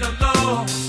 get along.